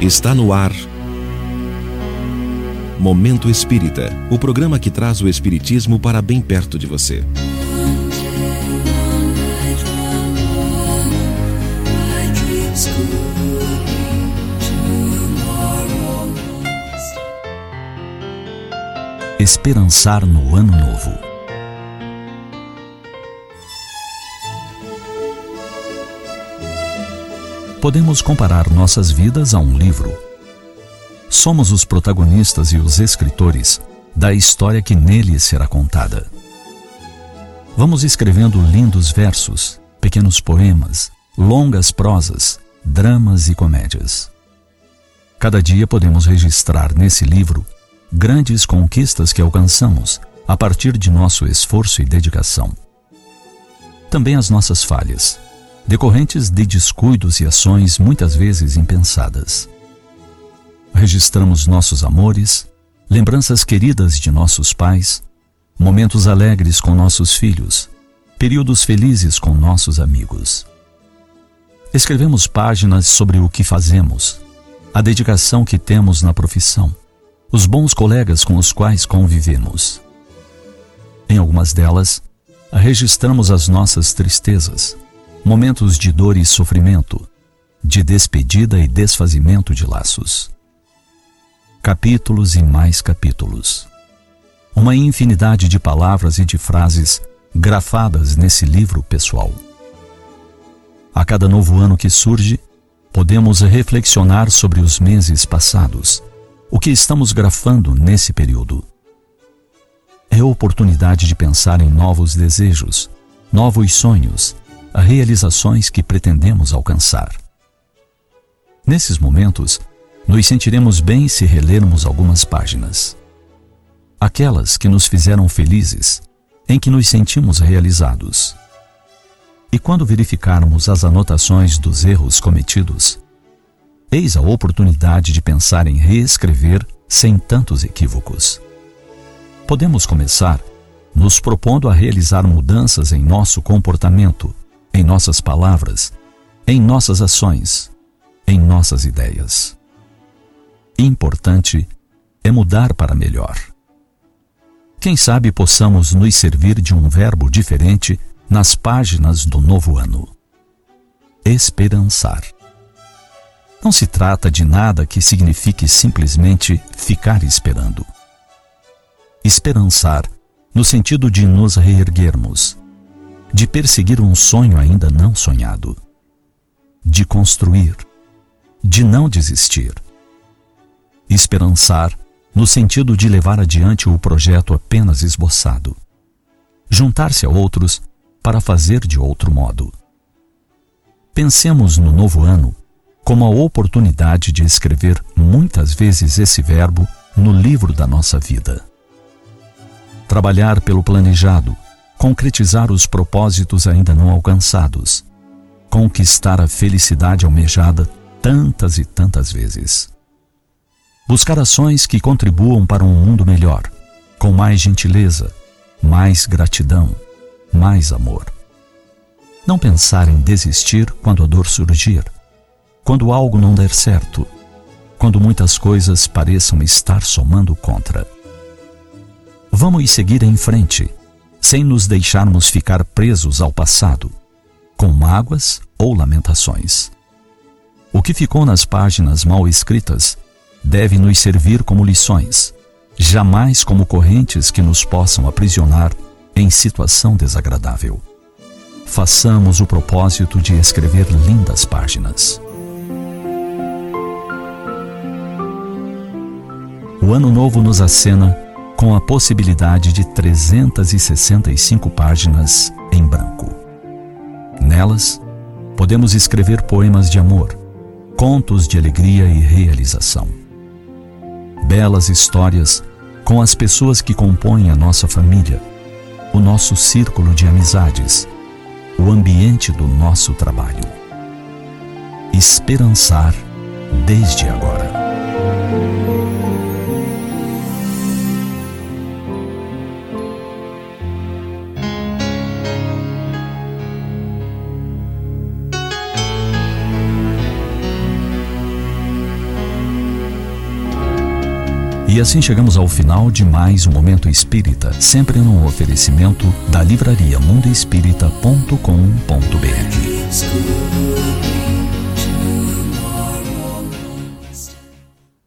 Está no ar. Momento Espírita o programa que traz o Espiritismo para bem perto de você. Esperançar no Ano Novo. Podemos comparar nossas vidas a um livro. Somos os protagonistas e os escritores da história que nele será contada. Vamos escrevendo lindos versos, pequenos poemas, longas prosas, dramas e comédias. Cada dia podemos registrar nesse livro grandes conquistas que alcançamos a partir de nosso esforço e dedicação. Também as nossas falhas, decorrentes de descuidos e ações muitas vezes impensadas. Registramos nossos amores, lembranças queridas de nossos pais, momentos alegres com nossos filhos, períodos felizes com nossos amigos. Escrevemos páginas sobre o que fazemos, a dedicação que temos na profissão, os bons colegas com os quais convivemos. Em algumas delas, registramos as nossas tristezas, momentos de dor e sofrimento, de despedida e desfazimento de laços. Capítulos e mais capítulos. Uma infinidade de palavras e de frases grafadas nesse livro pessoal. A cada novo ano que surge, podemos reflexionar sobre os meses passados, o que estamos grafando nesse período. É oportunidade de pensar em novos desejos, novos sonhos, realizações que pretendemos alcançar. Nesses momentos, nos sentiremos bem se relermos algumas páginas. Aquelas que nos fizeram felizes, em que nos sentimos realizados. E quando verificarmos as anotações dos erros cometidos, eis a oportunidade de pensar em reescrever sem tantos equívocos. Podemos começar nos propondo a realizar mudanças em nosso comportamento em nossas palavras, em nossas ações, em nossas ideias. Importante é mudar para melhor. Quem sabe possamos nos servir de um verbo diferente nas páginas do novo ano. Esperançar. Não se trata de nada que signifique simplesmente ficar esperando. Esperançar, no sentido de nos reerguermos, de perseguir um sonho ainda não sonhado, de construir, de não desistir. Esperançar no sentido de levar adiante o projeto apenas esboçado. Juntar-se a outros para fazer de outro modo. Pensemos no novo ano como a oportunidade de escrever muitas vezes esse verbo no livro da nossa vida. Trabalhar pelo planejado, concretizar os propósitos ainda não alcançados, conquistar a felicidade almejada tantas e tantas vezes. Buscar ações que contribuam para um mundo melhor, com mais gentileza, mais gratidão, mais amor. Não pensar em desistir quando a dor surgir, quando algo não der certo, quando muitas coisas pareçam estar somando contra. Vamos seguir em frente sem nos deixarmos ficar presos ao passado, com mágoas ou lamentações. O que ficou nas páginas mal escritas deve nos servir como lições, jamais como correntes que nos possam aprisionar em situação desagradável. Façamos o propósito de escrever lindas páginas. O ano novo nos acena com a possibilidade de 365 páginas em branco. Nelas, podemos escrever poemas de amor, contos de alegria e realização. Belas histórias com as pessoas que compõem a nossa família, o nosso círculo de amizades, o ambiente do nosso trabalho. Esperançar desde agora. E assim chegamos ao final de mais um Momento Espírita, sempre num oferecimento da livraria mundoespírita.com.br.